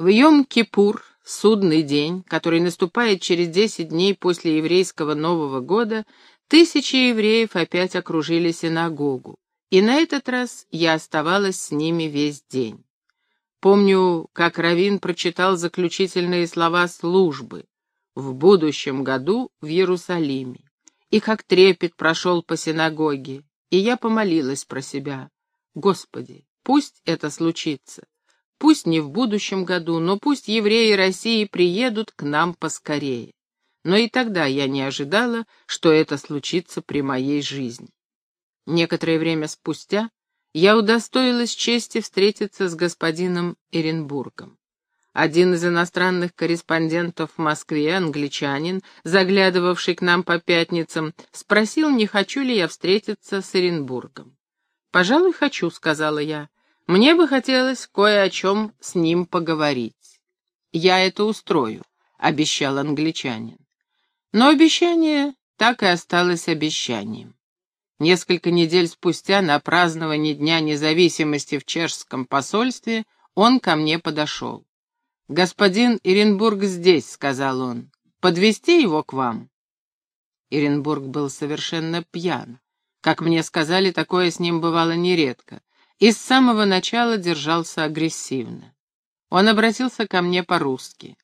В Йом-Кипур, судный день, который наступает через десять дней после еврейского Нового года, тысячи евреев опять окружили синагогу, и на этот раз я оставалась с ними весь день. Помню, как Равин прочитал заключительные слова службы «В будущем году в Иерусалиме», и как трепет прошел по синагоге, и я помолилась про себя. Господи, пусть это случится. Пусть не в будущем году, но пусть евреи России приедут к нам поскорее. Но и тогда я не ожидала, что это случится при моей жизни. Некоторое время спустя я удостоилась чести встретиться с господином Эренбургом. Один из иностранных корреспондентов в Москве, англичанин, заглядывавший к нам по пятницам, спросил, не хочу ли я встретиться с Эренбургом. «Пожалуй, хочу», — сказала я. Мне бы хотелось кое о чем с ним поговорить. Я это устрою, — обещал англичанин. Но обещание так и осталось обещанием. Несколько недель спустя на празднование Дня независимости в чешском посольстве он ко мне подошел. «Господин Иренбург здесь», — сказал он. «Подвести его к вам?» Иренбург был совершенно пьян. Как мне сказали, такое с ним бывало нередко и с самого начала держался агрессивно. Он обратился ко мне по-русски.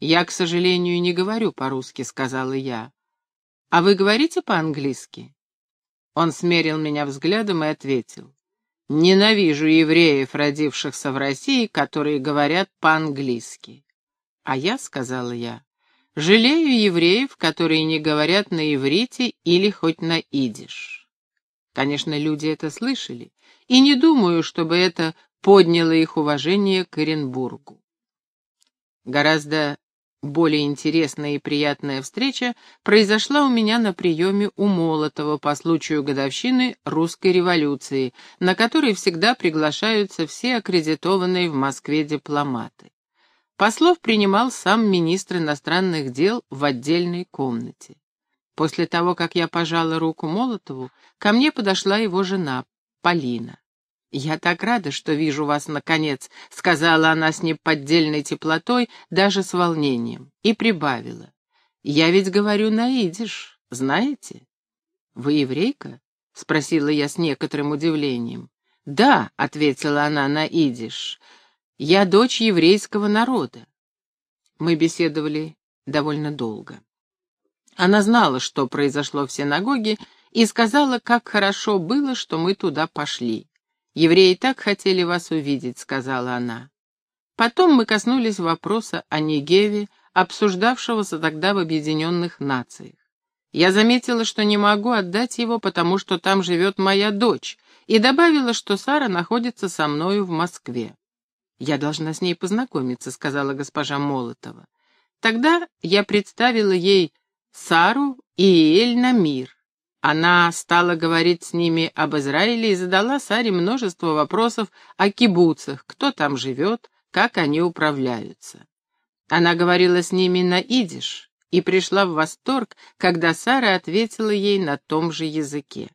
«Я, к сожалению, не говорю по-русски», — сказала я. «А вы говорите по-английски?» Он смерил меня взглядом и ответил. «Ненавижу евреев, родившихся в России, которые говорят по-английски». «А я», — сказала я, — «жалею евреев, которые не говорят на иврите или хоть на идиш». Конечно, люди это слышали, и не думаю, чтобы это подняло их уважение к Оренбургу. Гораздо более интересная и приятная встреча произошла у меня на приеме у Молотова по случаю годовщины русской революции, на который всегда приглашаются все аккредитованные в Москве дипломаты. Послов принимал сам министр иностранных дел в отдельной комнате. После того, как я пожала руку Молотову, ко мне подошла его жена, Полина. «Я так рада, что вижу вас, наконец», — сказала она с неподдельной теплотой, даже с волнением, и прибавила. «Я ведь говорю на идиш, знаете?» «Вы еврейка?» — спросила я с некоторым удивлением. «Да», — ответила она на идиш, — «я дочь еврейского народа». Мы беседовали довольно долго. Она знала, что произошло в синагоге, и сказала, как хорошо было, что мы туда пошли. «Евреи так хотели вас увидеть», — сказала она. Потом мы коснулись вопроса о Негеве, обсуждавшегося тогда в Объединенных Нациях. Я заметила, что не могу отдать его, потому что там живет моя дочь, и добавила, что Сара находится со мною в Москве. «Я должна с ней познакомиться», — сказала госпожа Молотова. Тогда я представила ей Сару и Эль Намир, она стала говорить с ними об Израиле и задала Саре множество вопросов о кибуцах, кто там живет, как они управляются. Она говорила с ними на идиш и пришла в восторг, когда Сара ответила ей на том же языке.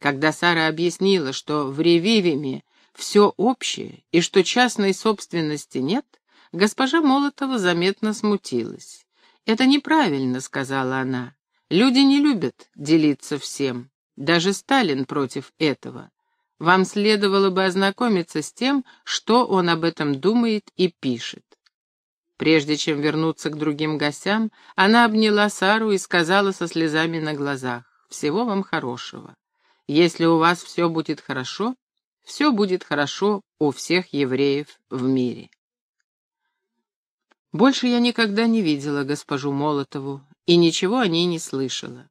Когда Сара объяснила, что в Ревивиме все общее и что частной собственности нет, госпожа Молотова заметно смутилась. «Это неправильно», — сказала она. Люди не любят делиться всем. Даже Сталин против этого. Вам следовало бы ознакомиться с тем, что он об этом думает и пишет. Прежде чем вернуться к другим гостям, она обняла Сару и сказала со слезами на глазах, «Всего вам хорошего. Если у вас все будет хорошо, все будет хорошо у всех евреев в мире». Больше я никогда не видела госпожу Молотову и ничего о ней не слышала.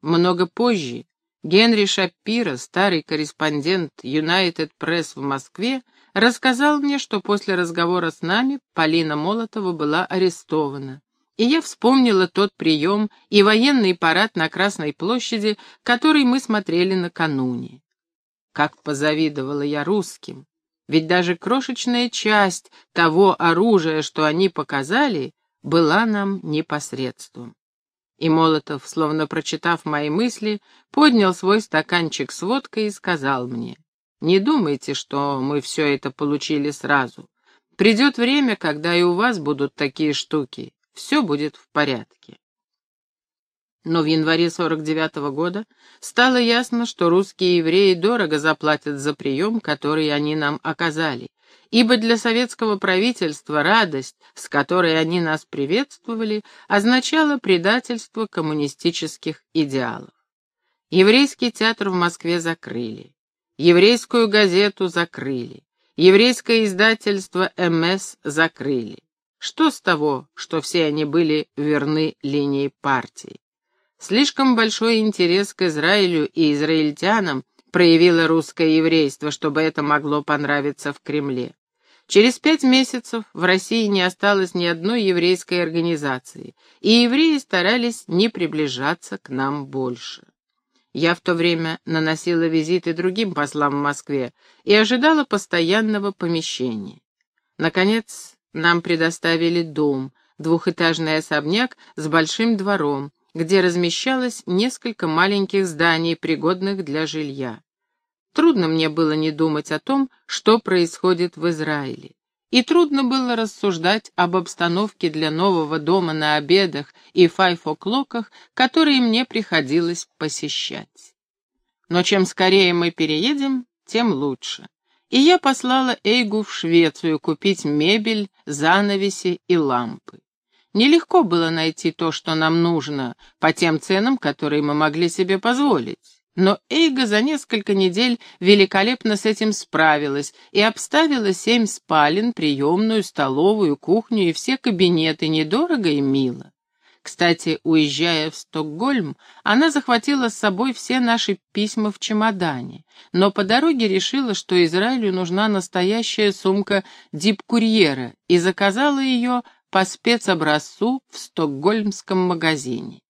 Много позже Генри Шапира, старый корреспондент United Press в Москве, рассказал мне, что после разговора с нами Полина Молотова была арестована. И я вспомнила тот прием и военный парад на Красной площади, который мы смотрели накануне. Как позавидовала я русским! Ведь даже крошечная часть того оружия, что они показали, была нам непосредством. И Молотов, словно прочитав мои мысли, поднял свой стаканчик с водкой и сказал мне, «Не думайте, что мы все это получили сразу. Придет время, когда и у вас будут такие штуки. Все будет в порядке. Но в январе 49 -го года стало ясно, что русские евреи дорого заплатят за прием, который они нам оказали, ибо для советского правительства радость, с которой они нас приветствовали, означала предательство коммунистических идеалов. Еврейский театр в Москве закрыли, еврейскую газету закрыли, еврейское издательство МС закрыли. Что с того, что все они были верны линии партии? Слишком большой интерес к Израилю и израильтянам проявило русское еврейство, чтобы это могло понравиться в Кремле. Через пять месяцев в России не осталось ни одной еврейской организации, и евреи старались не приближаться к нам больше. Я в то время наносила визиты другим послам в Москве и ожидала постоянного помещения. Наконец, нам предоставили дом, двухэтажный особняк с большим двором, где размещалось несколько маленьких зданий, пригодных для жилья. Трудно мне было не думать о том, что происходит в Израиле. И трудно было рассуждать об обстановке для нового дома на обедах и файфоклоках, которые мне приходилось посещать. Но чем скорее мы переедем, тем лучше. И я послала Эйгу в Швецию купить мебель, занавеси и лампы. Нелегко было найти то, что нам нужно, по тем ценам, которые мы могли себе позволить. Но Эйга за несколько недель великолепно с этим справилась и обставила семь спален, приемную, столовую, кухню и все кабинеты недорого и мило. Кстати, уезжая в Стокгольм, она захватила с собой все наши письма в чемодане, но по дороге решила, что Израилю нужна настоящая сумка дипкурьера и заказала ее по спецобразцу в стокгольмском магазине.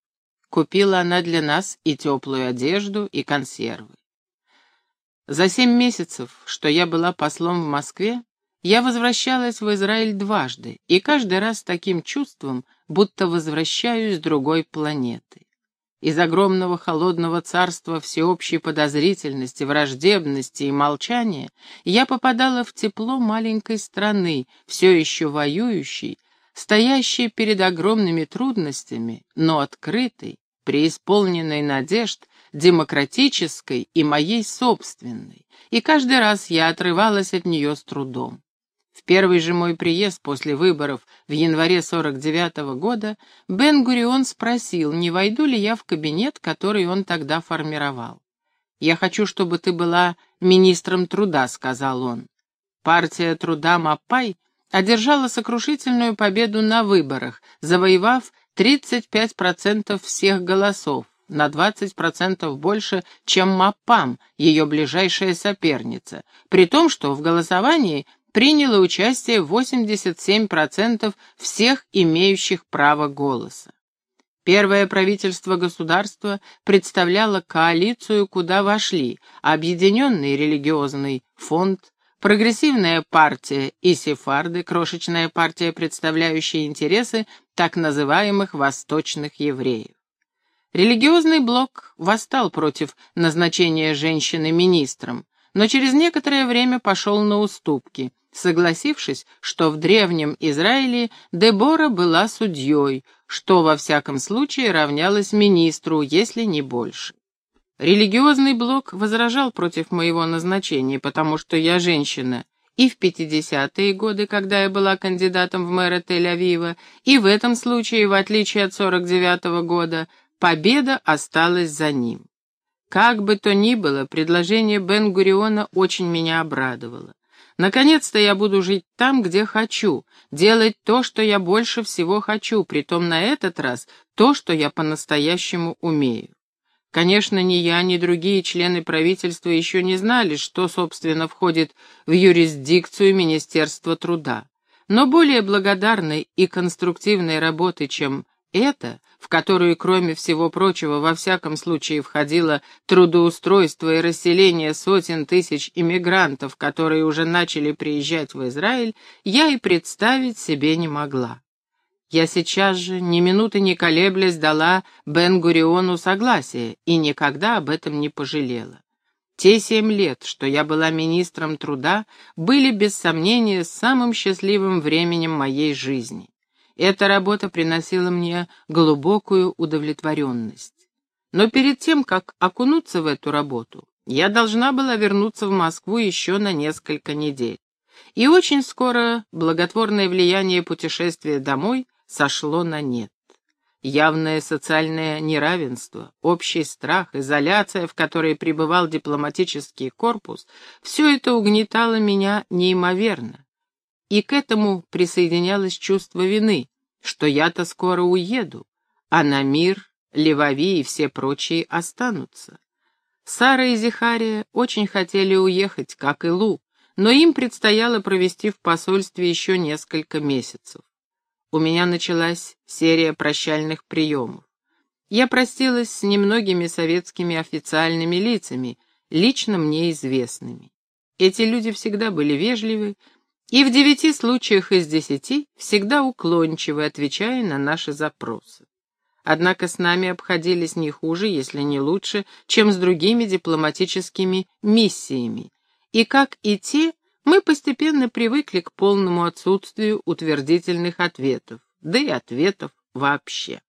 Купила она для нас и теплую одежду, и консервы. За семь месяцев, что я была послом в Москве, я возвращалась в Израиль дважды, и каждый раз с таким чувством, будто возвращаюсь с другой планеты. Из огромного холодного царства всеобщей подозрительности, враждебности и молчания я попадала в тепло маленькой страны, все еще воюющей, стоящей перед огромными трудностями, но открытой, преисполненной надежд, демократической и моей собственной, и каждый раз я отрывалась от нее с трудом. В первый же мой приезд после выборов в январе 49 -го года Бен-Гурион спросил, не войду ли я в кабинет, который он тогда формировал. «Я хочу, чтобы ты была министром труда», — сказал он. Партия труда Мапай одержала сокрушительную победу на выборах, завоевав 35% всех голосов, на 20% больше, чем МАПАМ, ее ближайшая соперница, при том, что в голосовании приняло участие 87% всех имеющих право голоса. Первое правительство государства представляло коалицию, куда вошли Объединенный религиозный фонд, Прогрессивная партия и сефарды, крошечная партия, представляющая интересы так называемых восточных евреев. Религиозный блок восстал против назначения женщины министром, но через некоторое время пошел на уступки, согласившись, что в древнем Израиле Дебора была судьей, что во всяком случае равнялось министру, если не больше. Религиозный блок возражал против моего назначения, потому что я женщина, и в 50-е годы, когда я была кандидатом в мэра Тель-Авива, и в этом случае, в отличие от 49-го года, победа осталась за ним. Как бы то ни было, предложение Бен-Гуриона очень меня обрадовало. Наконец-то я буду жить там, где хочу, делать то, что я больше всего хочу, притом на этот раз то, что я по-настоящему умею. Конечно, ни я, ни другие члены правительства еще не знали, что, собственно, входит в юрисдикцию Министерства труда. Но более благодарной и конструктивной работы, чем это, в которую, кроме всего прочего, во всяком случае входило трудоустройство и расселение сотен тысяч иммигрантов, которые уже начали приезжать в Израиль, я и представить себе не могла. Я сейчас же, ни минуты не колеблясь, дала Бен-Гуриону согласие и никогда об этом не пожалела. Те семь лет, что я была министром труда, были без сомнения самым счастливым временем моей жизни. Эта работа приносила мне глубокую удовлетворенность. Но перед тем, как окунуться в эту работу, я должна была вернуться в Москву еще на несколько недель. И очень скоро благотворное влияние путешествия домой сошло на нет. Явное социальное неравенство, общий страх, изоляция, в которой пребывал дипломатический корпус, все это угнетало меня неимоверно. И к этому присоединялось чувство вины, что я-то скоро уеду, а на мир Левави и все прочие останутся. Сара и Зихария очень хотели уехать, как и Лу, но им предстояло провести в посольстве еще несколько месяцев. У меня началась серия прощальных приемов. Я простилась с немногими советскими официальными лицами, лично мне известными. Эти люди всегда были вежливы и в девяти случаях из десяти всегда уклончивы, отвечая на наши запросы. Однако с нами обходились не хуже, если не лучше, чем с другими дипломатическими миссиями, и, как и те, мы постепенно привыкли к полному отсутствию утвердительных ответов, да и ответов вообще.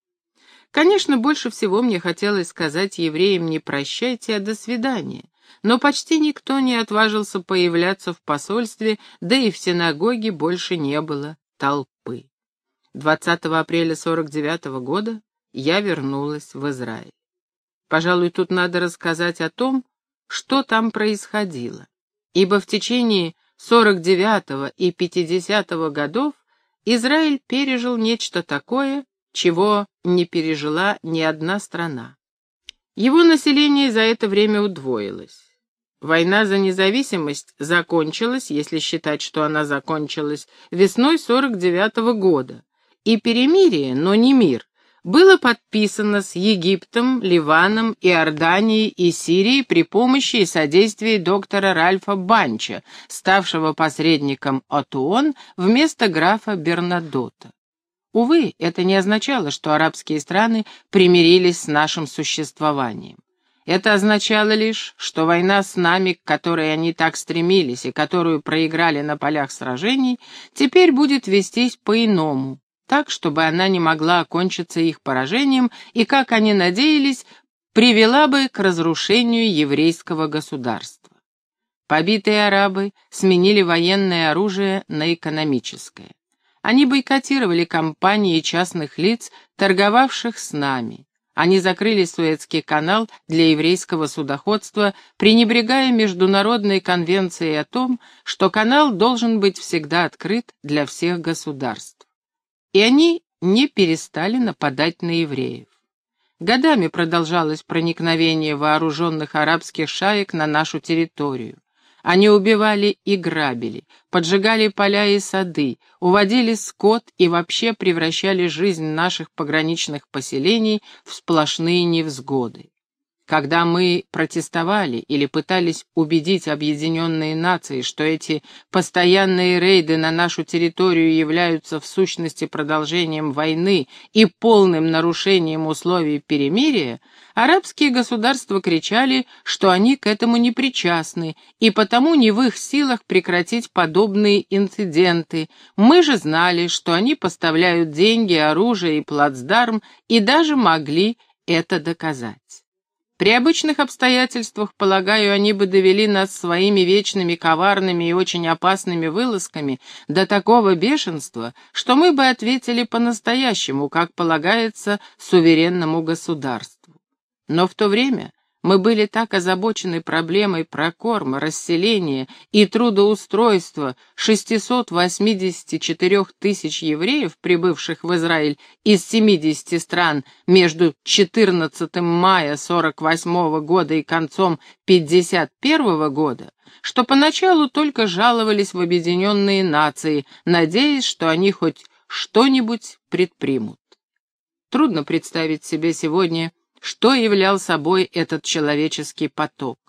Конечно, больше всего мне хотелось сказать евреям не прощайте, а до свидания, но почти никто не отважился появляться в посольстве, да и в синагоге больше не было толпы. 20 апреля 49 -го года я вернулась в Израиль. Пожалуй, тут надо рассказать о том, что там происходило, ибо в течение 49 и 50 годов Израиль пережил нечто такое, чего не пережила ни одна страна. Его население за это время удвоилось. Война за независимость закончилась, если считать, что она закончилась, весной 49 -го года, и перемирие, но не мир, было подписано с Египтом, Ливаном, Иорданией и Сирией при помощи и содействии доктора Ральфа Банча, ставшего посредником от вместо графа Бернадота. Увы, это не означало, что арабские страны примирились с нашим существованием. Это означало лишь, что война с нами, к которой они так стремились и которую проиграли на полях сражений, теперь будет вестись по-иному, так, чтобы она не могла окончиться их поражением и, как они надеялись, привела бы к разрушению еврейского государства. Побитые арабы сменили военное оружие на экономическое. Они бойкотировали компании частных лиц, торговавших с нами. Они закрыли Суэцкий канал для еврейского судоходства, пренебрегая Международной конвенцией о том, что канал должен быть всегда открыт для всех государств и они не перестали нападать на евреев. Годами продолжалось проникновение вооруженных арабских шаек на нашу территорию. Они убивали и грабили, поджигали поля и сады, уводили скот и вообще превращали жизнь наших пограничных поселений в сплошные невзгоды. Когда мы протестовали или пытались убедить объединенные нации, что эти постоянные рейды на нашу территорию являются в сущности продолжением войны и полным нарушением условий перемирия, арабские государства кричали, что они к этому не причастны, и потому не в их силах прекратить подобные инциденты. Мы же знали, что они поставляют деньги, оружие и плацдарм, и даже могли это доказать. При обычных обстоятельствах, полагаю, они бы довели нас своими вечными коварными и очень опасными вылазками до такого бешенства, что мы бы ответили по-настоящему, как полагается суверенному государству. Но в то время мы были так озабочены проблемой прокорма, расселения и трудоустройства 684 тысяч евреев, прибывших в Израиль из 70 стран между 14 мая 48 года и концом 51 года, что поначалу только жаловались в Объединенные Нации, надеясь, что они хоть что-нибудь предпримут. Трудно представить себе сегодня что являл собой этот человеческий поток.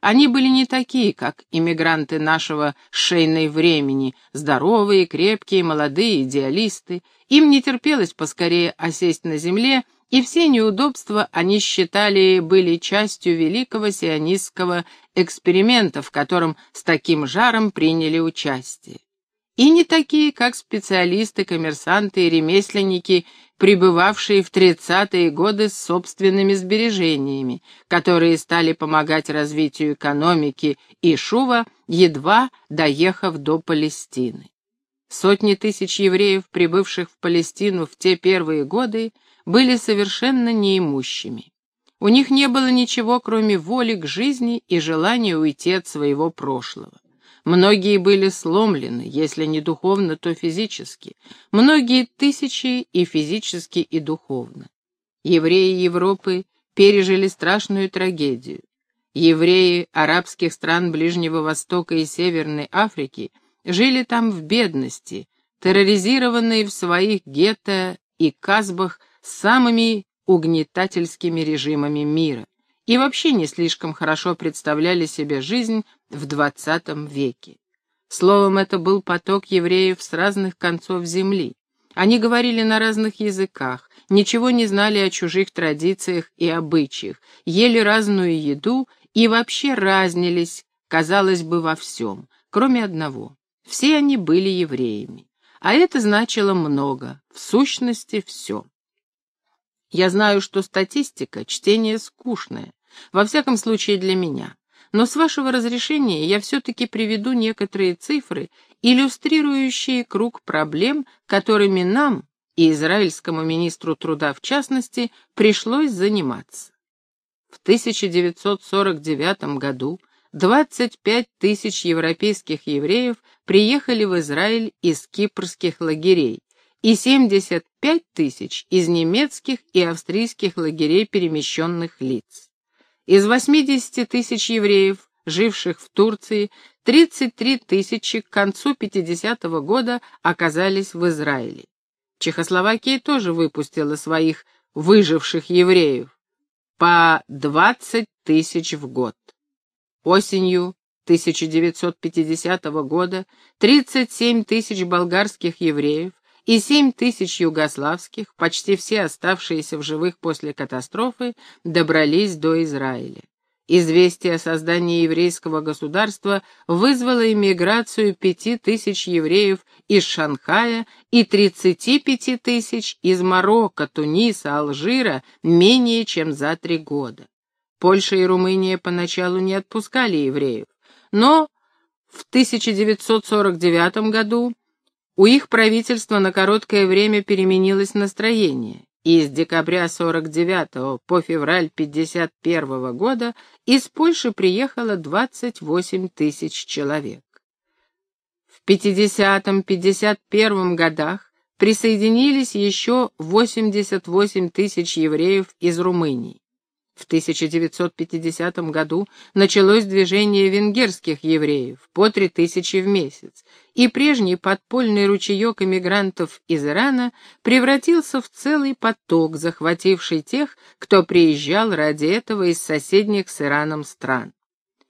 Они были не такие, как иммигранты нашего шейной времени, здоровые, крепкие, молодые, идеалисты. Им не терпелось поскорее осесть на земле и все неудобства они считали были частью великого сионистского эксперимента, в котором с таким жаром приняли участие. И не такие, как специалисты, коммерсанты и ремесленники, пребывавшие в 30-е годы с собственными сбережениями, которые стали помогать развитию экономики и Шува, едва доехав до Палестины. Сотни тысяч евреев, прибывших в Палестину в те первые годы, были совершенно неимущими. У них не было ничего, кроме воли к жизни и желания уйти от своего прошлого. Многие были сломлены, если не духовно, то физически. Многие тысячи и физически, и духовно. Евреи Европы пережили страшную трагедию. Евреи арабских стран Ближнего Востока и Северной Африки жили там в бедности, терроризированные в своих гетто и казбах самыми угнетательскими режимами мира и вообще не слишком хорошо представляли себе жизнь в XX веке. Словом, это был поток евреев с разных концов земли. Они говорили на разных языках, ничего не знали о чужих традициях и обычаях, ели разную еду и вообще разнились, казалось бы, во всем, кроме одного. Все они были евреями. А это значило много, в сущности, все. Я знаю, что статистика — чтение скучное, во всяком случае для меня. Но с вашего разрешения я все-таки приведу некоторые цифры, иллюстрирующие круг проблем, которыми нам, и израильскому министру труда в частности, пришлось заниматься. В 1949 году 25 тысяч европейских евреев приехали в Израиль из кипрских лагерей и 75 тысяч из немецких и австрийских лагерей перемещенных лиц. Из 80 тысяч евреев, живших в Турции, 33 тысячи к концу 50-го года оказались в Израиле. Чехословакия тоже выпустила своих выживших евреев по 20 тысяч в год. Осенью 1950 года 37 тысяч болгарских евреев и семь тысяч югославских, почти все оставшиеся в живых после катастрофы, добрались до Израиля. Известие о создании еврейского государства вызвало иммиграцию пяти тысяч евреев из Шанхая и тридцати пяти тысяч из Марокко, Туниса, Алжира менее чем за три года. Польша и Румыния поначалу не отпускали евреев, но в 1949 году у их правительства на короткое время переменилось настроение, и с декабря 49 по февраль 51 года из Польши приехало 28 тысяч человек. В 50-51 годах присоединились еще 88 тысяч евреев из Румынии. В 1950 году началось движение венгерских евреев по три тысячи в месяц, и прежний подпольный ручеек эмигрантов из Ирана превратился в целый поток, захвативший тех, кто приезжал ради этого из соседних с Ираном стран.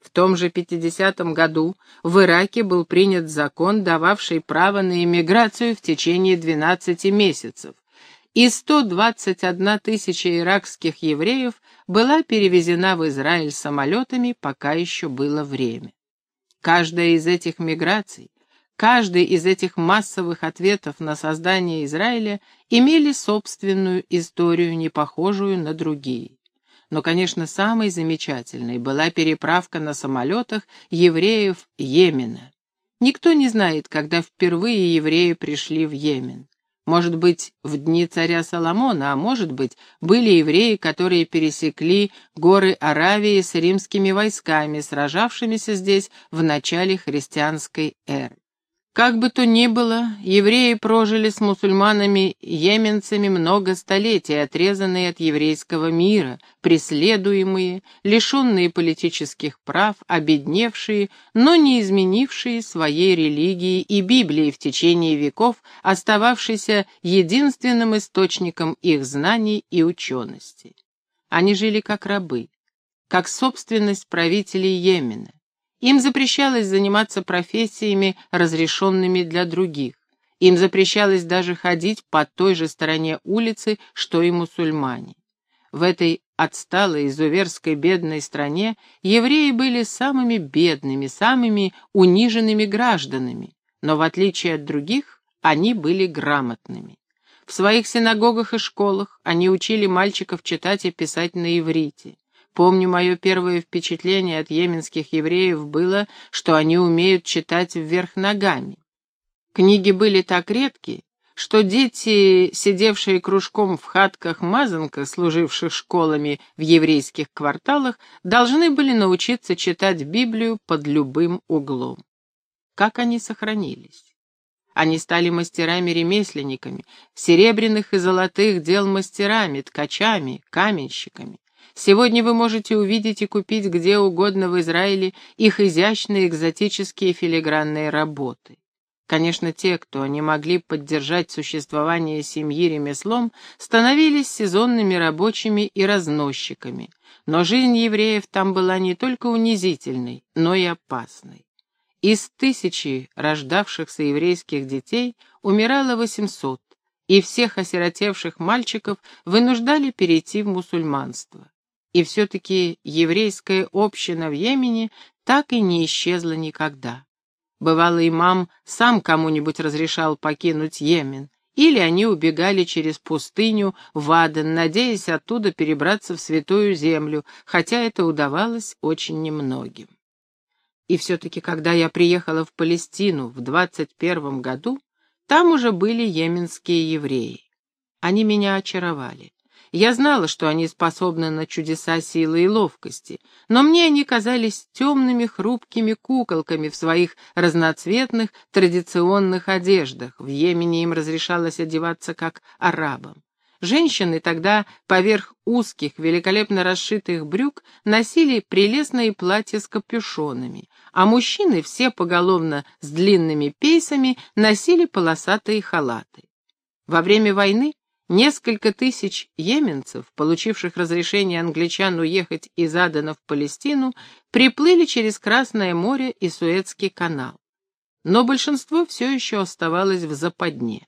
В том же 50 году в Ираке был принят закон, дававший право на иммиграцию в течение 12 месяцев, и 121 тысяча иракских евреев была перевезена в Израиль самолетами, пока еще было время. Каждая из этих миграций, каждый из этих массовых ответов на создание Израиля имели собственную историю, не похожую на другие. Но, конечно, самой замечательной была переправка на самолетах евреев Йемена. Никто не знает, когда впервые евреи пришли в Йемен. Может быть, в дни царя Соломона, а может быть, были евреи, которые пересекли горы Аравии с римскими войсками, сражавшимися здесь в начале христианской эры. Как бы то ни было, евреи прожили с мусульманами-йеменцами много столетий, отрезанные от еврейского мира, преследуемые, лишенные политических прав, обедневшие, но не изменившие своей религии и Библии в течение веков, остававшейся единственным источником их знаний и учености. Они жили как рабы, как собственность правителей Йемена. Им запрещалось заниматься профессиями, разрешенными для других. Им запрещалось даже ходить по той же стороне улицы, что и мусульмане. В этой отсталой, изуверской, бедной стране евреи были самыми бедными, самыми униженными гражданами, но в отличие от других, они были грамотными. В своих синагогах и школах они учили мальчиков читать и писать на иврите. Помню, мое первое впечатление от йеменских евреев было, что они умеют читать вверх ногами. Книги были так редки, что дети, сидевшие кружком в хатках-мазанках, служивших школами в еврейских кварталах, должны были научиться читать Библию под любым углом. Как они сохранились? Они стали мастерами-ремесленниками, серебряных и золотых дел мастерами, ткачами, каменщиками. Сегодня вы можете увидеть и купить где угодно в Израиле их изящные экзотические филигранные работы. Конечно, те, кто не могли поддержать существование семьи ремеслом, становились сезонными рабочими и разносчиками, но жизнь евреев там была не только унизительной, но и опасной. Из тысячи рождавшихся еврейских детей умирало 800, и всех осиротевших мальчиков вынуждали перейти в мусульманство. И все-таки еврейская община в Йемене так и не исчезла никогда. Бывало, имам сам кому-нибудь разрешал покинуть Йемен, или они убегали через пустыню в Аден, надеясь оттуда перебраться в Святую Землю, хотя это удавалось очень немногим. И все-таки, когда я приехала в Палестину в двадцать первом году, там уже были йеменские евреи. Они меня очаровали. Я знала, что они способны на чудеса силы и ловкости, но мне они казались темными хрупкими куколками в своих разноцветных традиционных одеждах. В Йемене им разрешалось одеваться как арабам. Женщины тогда поверх узких, великолепно расшитых брюк носили прелестные платья с капюшонами, а мужчины, все поголовно с длинными пейсами, носили полосатые халаты. Во время войны Несколько тысяч йеменцев, получивших разрешение англичан уехать из Адена в Палестину, приплыли через Красное море и Суэцкий канал. Но большинство все еще оставалось в западне.